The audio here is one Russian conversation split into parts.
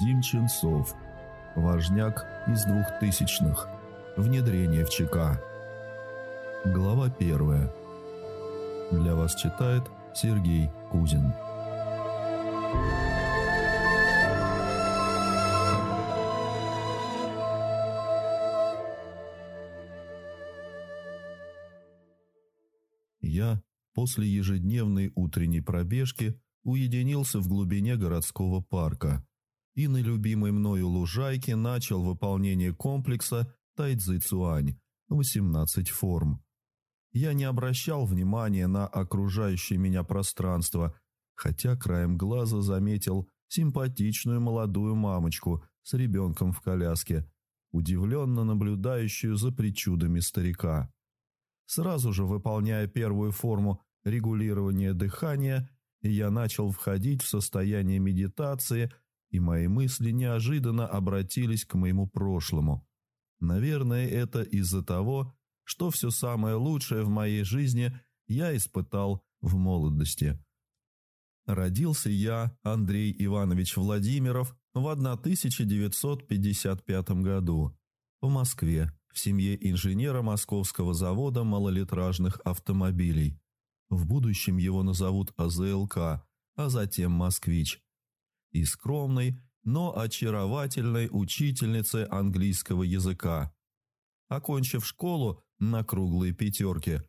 Вадим Ченцов, важняк из двухтысячных, внедрение в ЧК. Глава первая. Для вас читает Сергей Кузин. Я после ежедневной утренней пробежки уединился в глубине городского парка и на любимой мною лужайке начал выполнение комплекса Тайцзи-Цуань 18 форм. Я не обращал внимания на окружающее меня пространство, хотя краем глаза заметил симпатичную молодую мамочку с ребенком в коляске, удивленно наблюдающую за причудами старика. Сразу же выполняя первую форму регулирования дыхания, я начал входить в состояние медитации, и мои мысли неожиданно обратились к моему прошлому. Наверное, это из-за того, что все самое лучшее в моей жизни я испытал в молодости. Родился я, Андрей Иванович Владимиров, в 1955 году в Москве в семье инженера Московского завода малолитражных автомобилей. В будущем его назовут АЗЛК, а затем «Москвич». И скромной, но очаровательной учительнице английского языка. Окончив школу на круглые пятерки,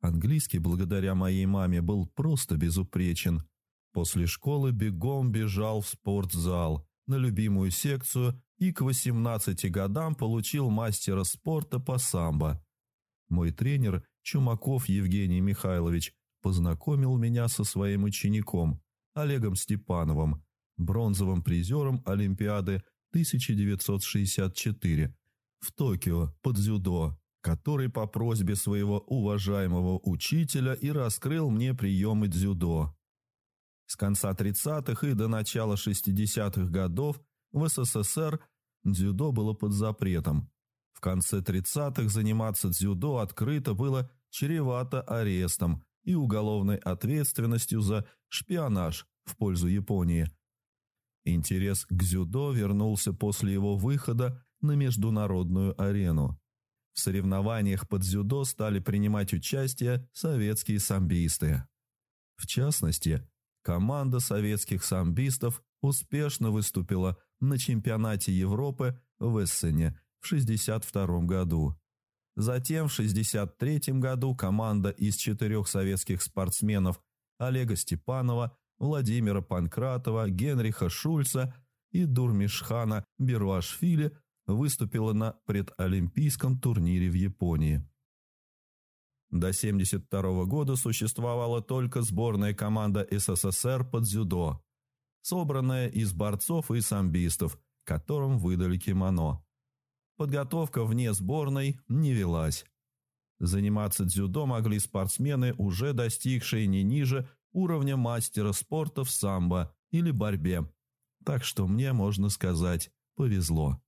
английский благодаря моей маме был просто безупречен. После школы бегом бежал в спортзал, на любимую секцию и к 18 годам получил мастера спорта по самбо. Мой тренер Чумаков Евгений Михайлович познакомил меня со своим учеником Олегом Степановым, бронзовым призером Олимпиады 1964 в Токио под дзюдо, который по просьбе своего уважаемого учителя и раскрыл мне приемы дзюдо. С конца 30-х и до начала 60-х годов в СССР дзюдо было под запретом. В конце 30-х заниматься дзюдо открыто было чревато арестом и уголовной ответственностью за шпионаж в пользу Японии. Интерес к дзюдо вернулся после его выхода на международную арену. В соревнованиях под дзюдо стали принимать участие советские самбисты. В частности, команда советских самбистов успешно выступила на чемпионате Европы в Эссене в 1962 году. Затем в 1963 году команда из четырех советских спортсменов Олега Степанова, Владимира Панкратова, Генриха Шульца и Дурмишхана Бервашвили выступила на предолимпийском турнире в Японии. До 1972 года существовала только сборная команда СССР под дзюдо, собранная из борцов и самбистов, которым выдали кимоно. Подготовка вне сборной не велась. Заниматься дзюдо могли спортсмены, уже достигшие не ниже уровня мастера спорта в самбо или борьбе. Так что мне, можно сказать, повезло.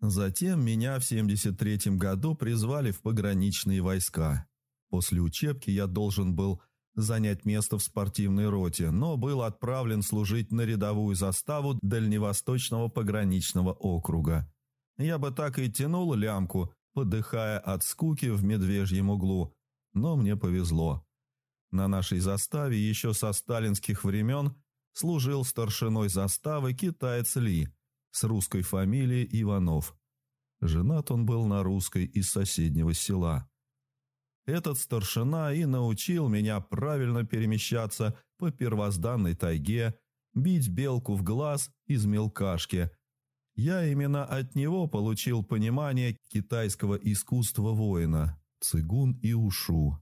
Затем меня в 73 году призвали в пограничные войска. После учебки я должен был занять место в спортивной роте, но был отправлен служить на рядовую заставу Дальневосточного пограничного округа. Я бы так и тянул лямку, подыхая от скуки в медвежьем углу, но мне повезло. На нашей заставе еще со сталинских времен служил старшиной заставы китаец Ли – с русской фамилией Иванов. Женат он был на русской из соседнего села. Этот старшина и научил меня правильно перемещаться по первозданной тайге, бить белку в глаз из мелкашки. Я именно от него получил понимание китайского искусства воина, цигун и ушу.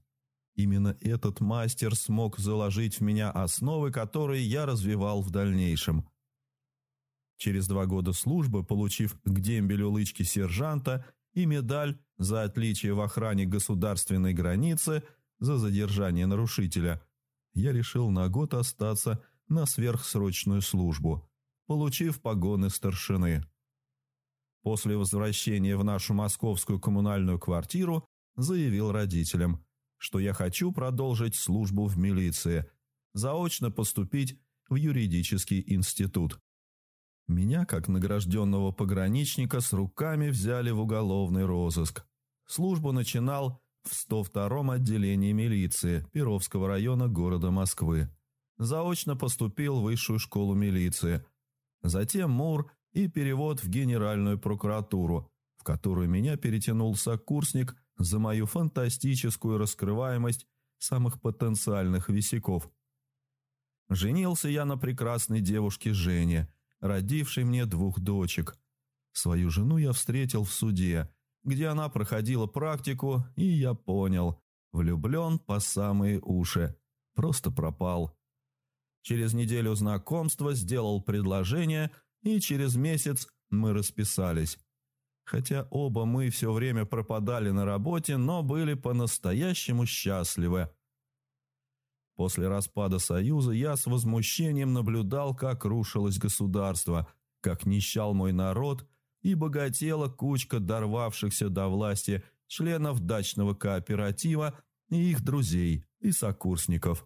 Именно этот мастер смог заложить в меня основы, которые я развивал в дальнейшем – Через два года службы, получив к дембелю лычки сержанта и медаль за отличие в охране государственной границы за задержание нарушителя, я решил на год остаться на сверхсрочную службу, получив погоны старшины. После возвращения в нашу московскую коммунальную квартиру заявил родителям, что я хочу продолжить службу в милиции, заочно поступить в юридический институт. Меня, как награжденного пограничника, с руками взяли в уголовный розыск. Службу начинал в 102-м отделении милиции Перовского района города Москвы. Заочно поступил в высшую школу милиции. Затем МУР и перевод в Генеральную прокуратуру, в которую меня перетянул сокурсник за мою фантастическую раскрываемость самых потенциальных висяков. Женился я на прекрасной девушке Жене, родившей мне двух дочек. Свою жену я встретил в суде, где она проходила практику, и я понял, влюблен по самые уши, просто пропал. Через неделю знакомства сделал предложение, и через месяц мы расписались. Хотя оба мы все время пропадали на работе, но были по-настоящему счастливы. После распада Союза я с возмущением наблюдал, как рушилось государство, как нищал мой народ и богатела кучка дорвавшихся до власти членов дачного кооператива и их друзей и сокурсников.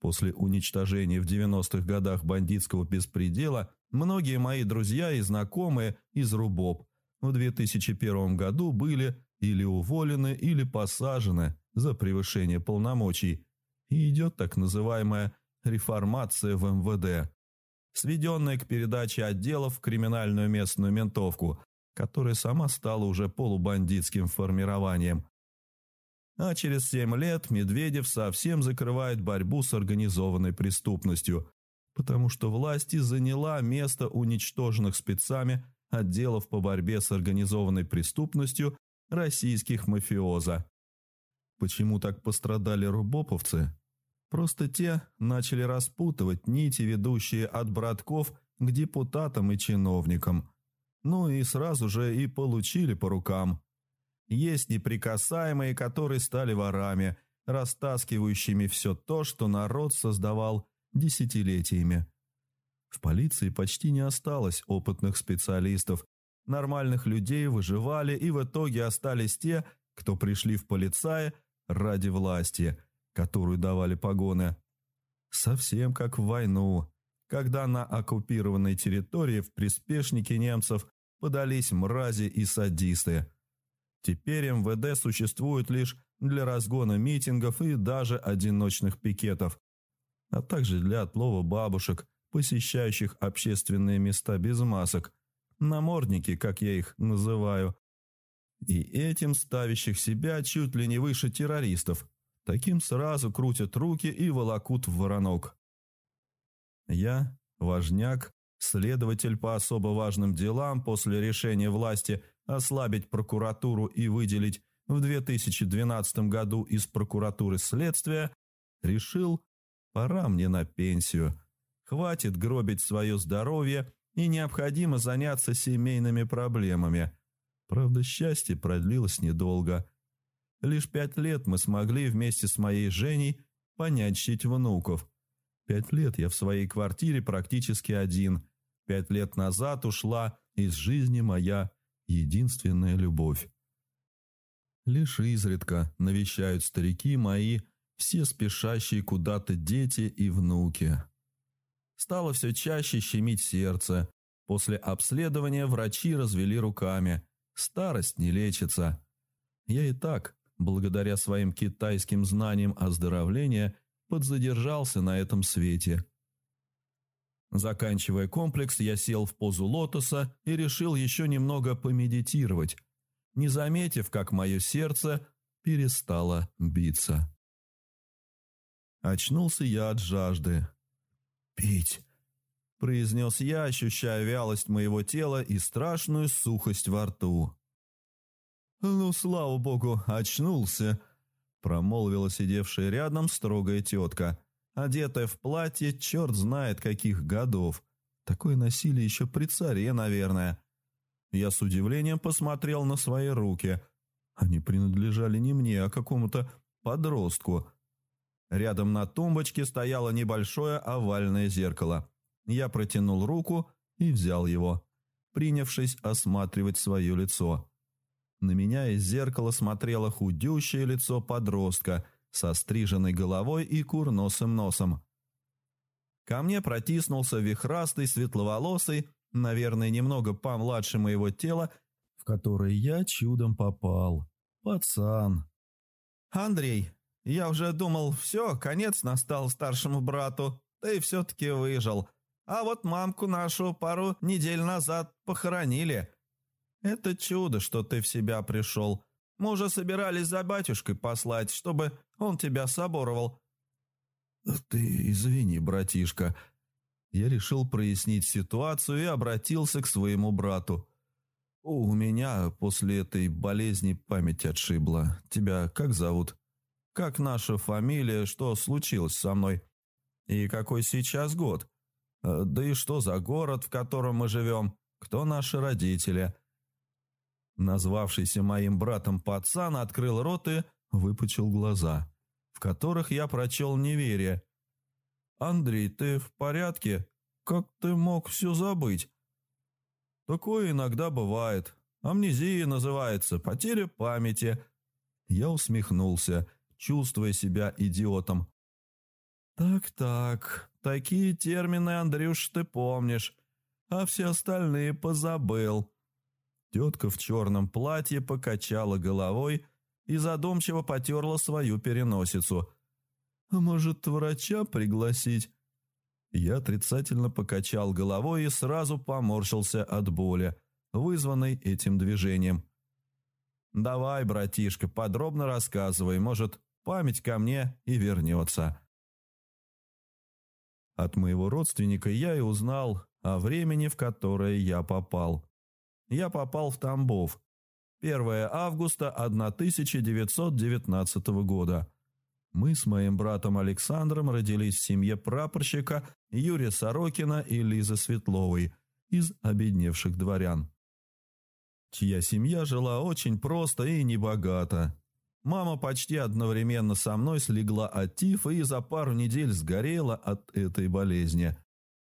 После уничтожения в 90-х годах бандитского беспредела многие мои друзья и знакомые из РУБОП в 2001 году были или уволены, или посажены за превышение полномочий, и идет так называемая реформация в МВД, сведенная к передаче отделов в криминальную местную ментовку, которая сама стала уже полубандитским формированием. А через семь лет Медведев совсем закрывает борьбу с организованной преступностью, потому что власти заняла место уничтоженных спецами отделов по борьбе с организованной преступностью российских мафиоза. Почему так пострадали рубоповцы? Просто те начали распутывать нити, ведущие от братков к депутатам и чиновникам. Ну и сразу же и получили по рукам. Есть неприкасаемые, которые стали ворами, растаскивающими все то, что народ создавал десятилетиями. В полиции почти не осталось опытных специалистов. Нормальных людей выживали, и в итоге остались те, кто пришли в полицаи ради власти, которую давали погоны. Совсем как в войну, когда на оккупированной территории в приспешники немцев подались мрази и садисты. Теперь МВД существует лишь для разгона митингов и даже одиночных пикетов, а также для отлова бабушек, посещающих общественные места без масок, намордники, как я их называю, и этим ставящих себя чуть ли не выше террористов. Таким сразу крутят руки и волокут в воронок. Я, важняк, следователь по особо важным делам после решения власти ослабить прокуратуру и выделить в 2012 году из прокуратуры следствия, решил, пора мне на пенсию. Хватит гробить свое здоровье и необходимо заняться семейными проблемами. Правда, счастье продлилось недолго. Лишь пять лет мы смогли вместе с моей Женей понянчить внуков. Пять лет я в своей квартире практически один. Пять лет назад ушла из жизни моя единственная любовь. Лишь изредка навещают старики мои, все спешащие куда-то дети и внуки. Стало все чаще щемить сердце. После обследования врачи развели руками. Старость не лечится. Я и так, благодаря своим китайским знаниям оздоровления, подзадержался на этом свете. Заканчивая комплекс, я сел в позу лотоса и решил еще немного помедитировать, не заметив, как мое сердце перестало биться. Очнулся я от жажды. «Пить!» – произнес я, ощущая вялость моего тела и страшную сухость во рту. «Ну, слава богу, очнулся!» – промолвила сидевшая рядом строгая тетка, одетая в платье черт знает каких годов. Такое носили еще при царе, наверное. Я с удивлением посмотрел на свои руки. Они принадлежали не мне, а какому-то подростку – Рядом на тумбочке стояло небольшое овальное зеркало. Я протянул руку и взял его, принявшись осматривать свое лицо. На меня из зеркала смотрело худющее лицо подростка со стриженной головой и курносым носом. Ко мне протиснулся вихрастый, светловолосый, наверное, немного помладше моего тела, в которое я чудом попал. Пацан. «Андрей, я уже думал, все, конец настал старшему брату. Ты все-таки выжил. А вот мамку нашу пару недель назад похоронили. Это чудо, что ты в себя пришел. Мы уже собирались за батюшкой послать, чтобы он тебя соборовал». «Ты извини, братишка». Я решил прояснить ситуацию и обратился к своему брату. «У меня после этой болезни память отшибла. Тебя как зовут? Как наша фамилия? Что случилось со мной? И какой сейчас год? Э, да и что за город, в котором мы живем? Кто наши родители?» Назвавшийся моим братом пацан открыл рот и выпучил глаза, в которых я прочел неверие. «Андрей, ты в порядке? Как ты мог все забыть?» «Такое иногда бывает. Амнезия называется, потеря памяти». Я усмехнулся, чувствуя себя идиотом. «Так-так, такие термины, Андрюш, ты помнишь, а все остальные позабыл». Тетка в черном платье покачала головой и задумчиво потерла свою переносицу. «А может, врача пригласить?» Я отрицательно покачал головой и сразу поморщился от боли, вызванной этим движением. «Давай, братишка, подробно рассказывай, может, память ко мне и вернется». От моего родственника я и узнал о времени, в которое я попал я попал в Тамбов. 1 августа 1919 года. Мы с моим братом Александром родились в семье прапорщика Юрия Сорокина и Лизы Светловой из обедневших дворян, чья семья жила очень просто и небогато. Мама почти одновременно со мной слегла от тифа и за пару недель сгорела от этой болезни,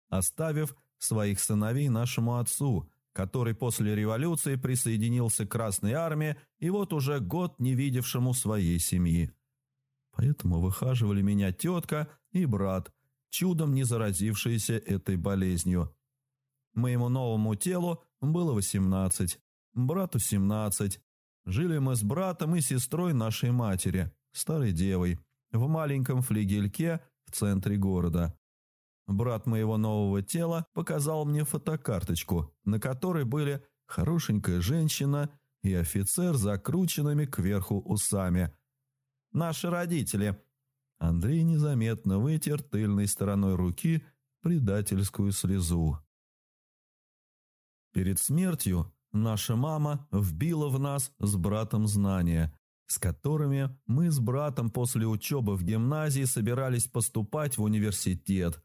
оставив своих сыновей нашему отцу, который после революции присоединился к Красной Армии и вот уже год не видевшему своей семьи. Поэтому выхаживали меня тетка и брат, чудом не заразившиеся этой болезнью. Моему новому телу было 18, брату 17. Жили мы с братом и сестрой нашей матери, старой девой, в маленьком флигельке в центре города. Брат моего нового тела показал мне фотокарточку, на которой были хорошенькая женщина и офицер с закрученными кверху усами. «Наши родители». Андрей незаметно вытер тыльной стороной руки предательскую слезу. Перед смертью наша мама вбила в нас с братом знания, с которыми мы с братом после учебы в гимназии собирались поступать в университет,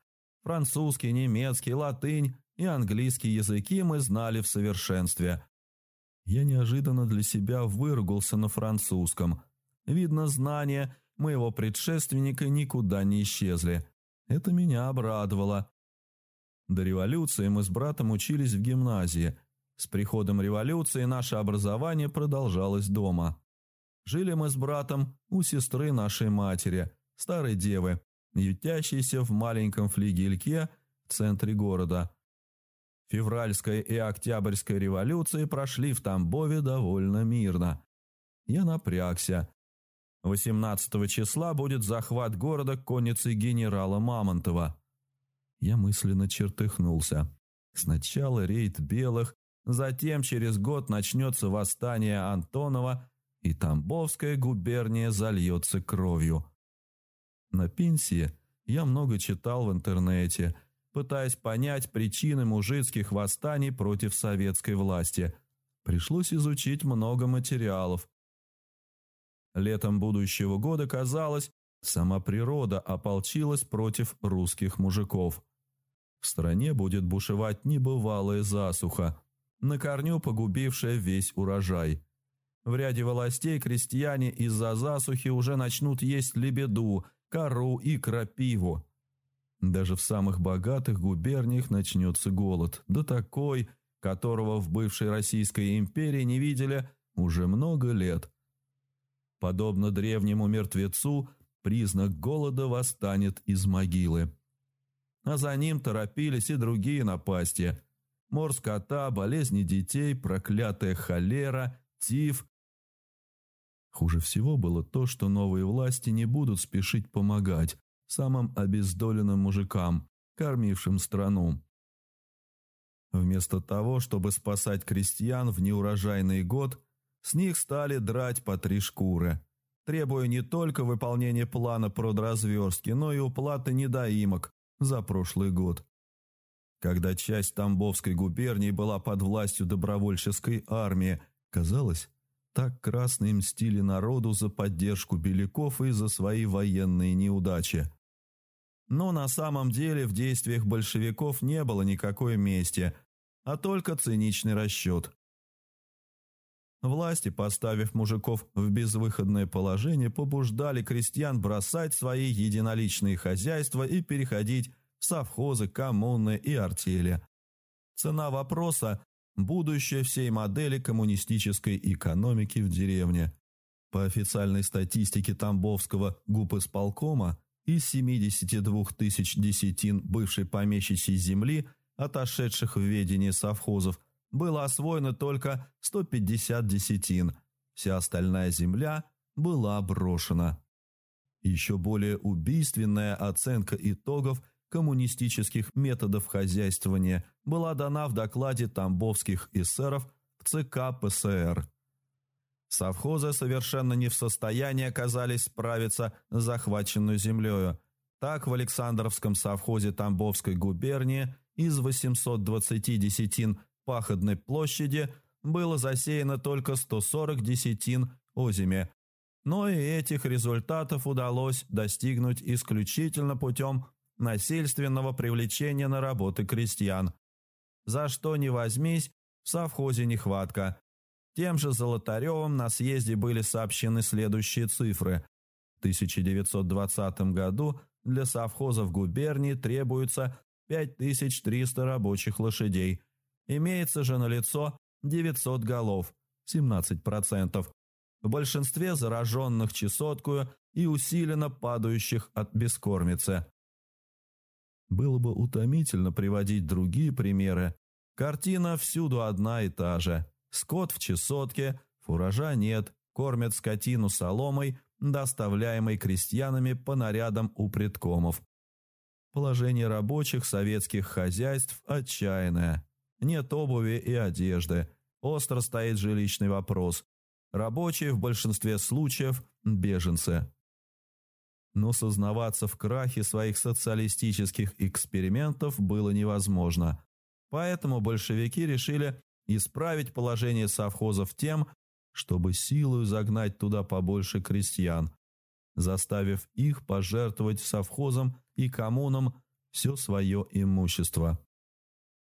Французский, немецкий, латынь и английский языки мы знали в совершенстве. Я неожиданно для себя выругался на французском. Видно, знания моего предшественника никуда не исчезли. Это меня обрадовало. До революции мы с братом учились в гимназии. С приходом революции наше образование продолжалось дома. Жили мы с братом у сестры нашей матери, старой девы, ютящийся в маленьком флигельке в центре города. Февральская и Октябрьская революции прошли в Тамбове довольно мирно. Я напрягся. 18 числа будет захват города конницей генерала Мамонтова. Я мысленно чертыхнулся. Сначала рейд белых, затем через год начнется восстание Антонова, и Тамбовская губерния зальется кровью. На пенсии я много читал в интернете, пытаясь понять причины мужицких восстаний против советской власти. Пришлось изучить много материалов. Летом будущего года казалось, сама природа ополчилась против русских мужиков. В стране будет бушевать небывалая засуха, на корню погубившая весь урожай. В ряде властей крестьяне из-за засухи уже начнут есть лебеду – кору и крапиву. Даже в самых богатых губерниях начнется голод, да такой, которого в бывшей Российской империи не видели уже много лет. Подобно древнему мертвецу, признак голода восстанет из могилы. А за ним торопились и другие напасти. Мор скота, болезни детей, проклятая холера, тиф. Хуже всего было то, что новые власти не будут спешить помогать самым обездоленным мужикам, кормившим страну. Вместо того, чтобы спасать крестьян в неурожайный год, с них стали драть по три шкуры, требуя не только выполнения плана продразверстки, но и уплаты недоимок за прошлый год. Когда часть Тамбовской губернии была под властью добровольческой армии, казалось, так красные мстили народу за поддержку беляков и за свои военные неудачи. Но на самом деле в действиях большевиков не было никакой мести, а только циничный расчет. Власти, поставив мужиков в безвыходное положение, побуждали крестьян бросать свои единоличные хозяйства и переходить совхозы, коммуны и артели. Цена вопроса – будущее всей модели коммунистической экономики в деревне. По официальной статистике Тамбовского гупысполкома из 72 тысяч десятин бывшей помещичьей земли, отошедших в ведение совхозов, было освоено только 150 десятин, вся остальная земля была брошена. Еще более убийственная оценка итогов коммунистических методов хозяйствования была дана в докладе тамбовских эсеров в ЦК ПСР. Совхозы совершенно не в состоянии оказались справиться с захваченной землею. Так в Александровском совхозе Тамбовской губернии из 820 десятин пахотной площади было засеяно только 140 десятин озими, но и этих результатов удалось достигнуть исключительно путем насильственного привлечения на работы крестьян. За что не возьмись, в совхозе нехватка. Тем же Золотаревым на съезде были сообщены следующие цифры. В 1920 году для совхозов губернии требуется 5300 рабочих лошадей, Имеется же налицо 900 голов, 17%, в большинстве зараженных чесоткую и усиленно падающих от бескормицы. Было бы утомительно приводить другие примеры. Картина всюду одна и та же. Скот в чесотке, фуража нет, кормят скотину соломой, доставляемой крестьянами по нарядам у предкомов. Положение рабочих советских хозяйств отчаянное. Нет обуви и одежды. Остро стоит жилищный вопрос. Рабочие в большинстве случаев – беженцы. Но сознаваться в крахе своих социалистических экспериментов было невозможно. Поэтому большевики решили исправить положение совхозов тем, чтобы силою загнать туда побольше крестьян, заставив их пожертвовать совхозам и коммунам все свое имущество.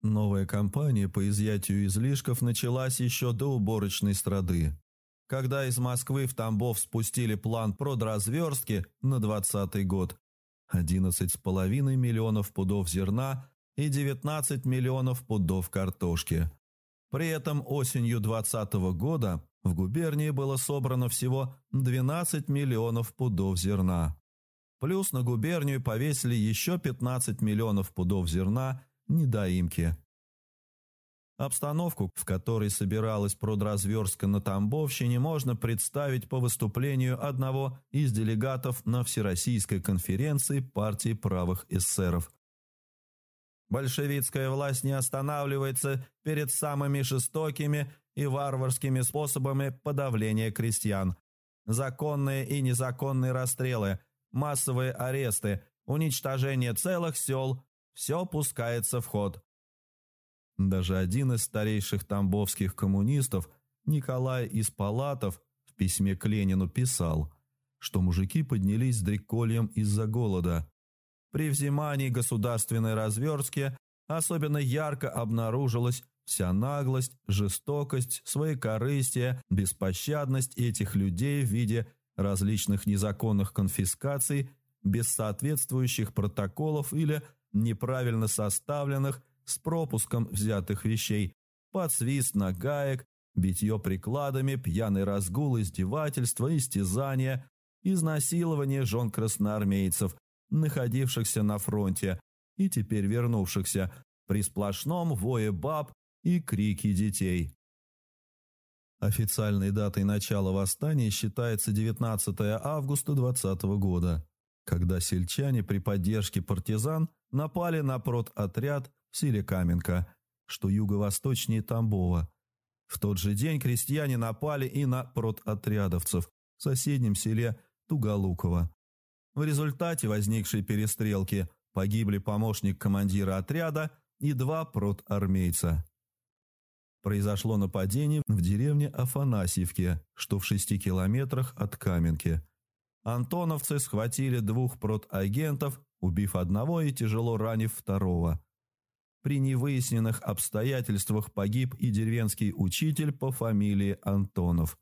Новая кампания по изъятию излишков началась еще до уборочной страды. Когда из Москвы в Тамбов спустили план продразверстки на 20 год, 11,5 миллионов пудов зерна и 19 миллионов пудов картошки. При этом осенью 2020 года в губернии было собрано всего 12 миллионов пудов зерна. Плюс на губернию повесили еще 15 миллионов пудов зерна недоимки. Обстановку, в которой собиралась продразверстка на Тамбовщине, можно представить по выступлению одного из делегатов на Всероссийской конференции партии правых эсеров. Большевистская власть не останавливается перед самыми жестокими и варварскими способами подавления крестьян. Законные и незаконные расстрелы, массовые аресты, уничтожение целых сел – все пускается в ход. Даже один из старейших тамбовских коммунистов, Николай из Палатов, в письме к Ленину писал, что мужики поднялись с дрекольем из-за голода. При взимании государственной разверстки особенно ярко обнаружилась вся наглость, жестокость, своекорыстие, беспощадность этих людей в виде различных незаконных конфискаций, без соответствующих протоколов или неправильно составленных с пропуском взятых вещей, подсвист на гаек, битье прикладами, пьяный разгул, издевательство, истязание, изнасилование жен красноармейцев, находившихся на фронте и теперь вернувшихся, при сплошном вое баб и крики детей. Официальной датой начала восстания считается 19 августа 20 года, когда сельчане при поддержке партизан напали на прототряд в селе Каменка, что юго-восточнее Тамбова. В тот же день крестьяне напали и на прототрядовцев в соседнем селе Туголуково. В результате возникшей перестрелки погибли помощник командира отряда и два протармейца. Произошло нападение в деревне Афанасьевке, что в шести километрах от Каменки. Антоновцы схватили двух протагентов, убив одного и тяжело ранив второго. При невыясненных обстоятельствах погиб и деревенский учитель по фамилии Антонов.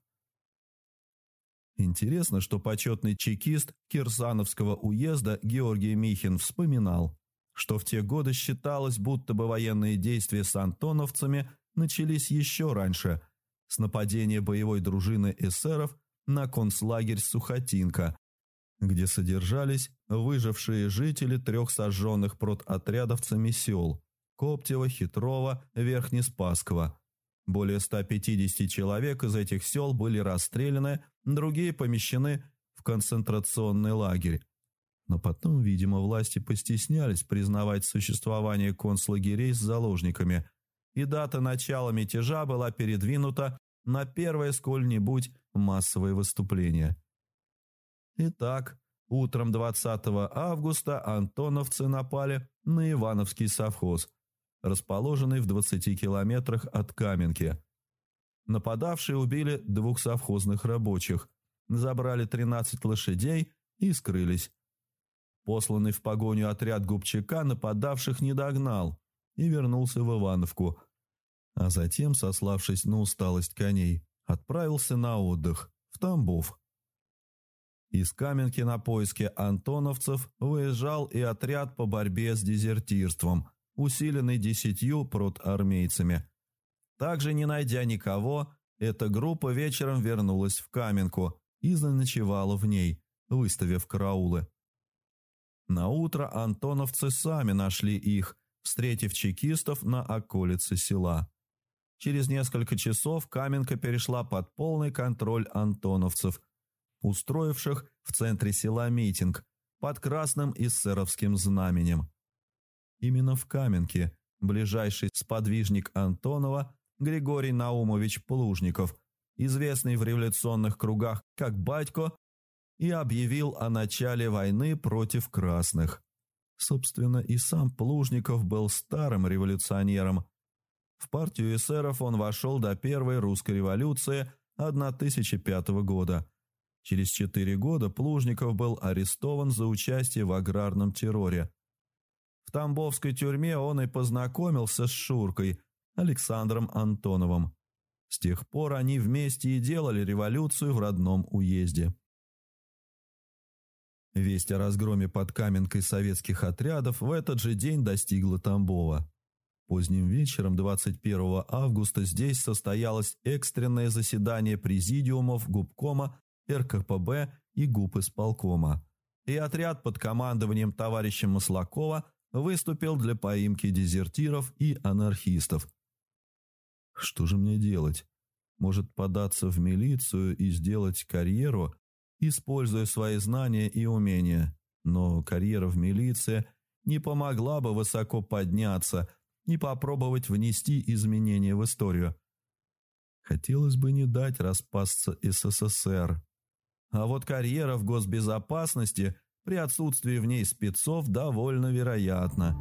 Интересно, что почетный чекист Кирсановского уезда Георгий Михин вспоминал, что в те годы считалось, будто бы военные действия с антоновцами начались еще раньше, с нападения боевой дружины эсеров на концлагерь Сухотинка, где содержались выжившие жители трех сожженных прототрядовцами сел – Коптева, Хитрова, Верхнеспасского. Более 150 человек из этих сел были расстреляны, другие помещены в концентрационный лагерь. Но потом, видимо, власти постеснялись признавать существование концлагерей с заложниками, и дата начала мятежа была передвинута на первое сколь-нибудь массовое выступление. Итак, утром 20 августа антоновцы напали на Ивановский совхоз, расположенный в 20 километрах от Каменки. Нападавшие убили двух совхозных рабочих, забрали 13 лошадей и скрылись. Посланный в погоню отряд Губчака нападавших не догнал и вернулся в Ивановку, а затем, сославшись на усталость коней, отправился на отдых в Тамбов. Из Каменки на поиски антоновцев выезжал и отряд по борьбе с дезертирством, усиленный десятью протармейцами. Также, не найдя никого, эта группа вечером вернулась в Каменку и заночевала в ней, выставив караулы. На утро антоновцы сами нашли их, встретив чекистов на околице села. Через несколько часов Каменка перешла под полный контроль антоновцев, устроивших в центре села митинг под красным эсеровским знаменем. Именно в Каменке ближайший сподвижник Антонова Григорий Наумович Плужников, известный в революционных кругах как «Батько», и объявил о начале войны против красных. Собственно, и сам Плужников был старым революционером, в партию эсеров он вошел до первой русской революции 1005 года. Через четыре года Плужников был арестован за участие в аграрном терроре. В Тамбовской тюрьме он и познакомился с Шуркой, Александром Антоновым. С тех пор они вместе и делали революцию в родном уезде. Весть о разгроме под Каменкой советских отрядов в этот же день достигла Тамбова. Поздним вечером 21 августа здесь состоялось экстренное заседание президиумов Губкома, РКПБ и ГУП исполкома. И отряд под командованием товарища Маслакова выступил для поимки дезертиров и анархистов. Что же мне делать? Может податься в милицию и сделать карьеру, используя свои знания и умения. Но карьера в милиции не помогла бы высоко подняться – и попробовать внести изменения в историю. Хотелось бы не дать распасться СССР. А вот карьера в госбезопасности при отсутствии в ней спецов довольно вероятна.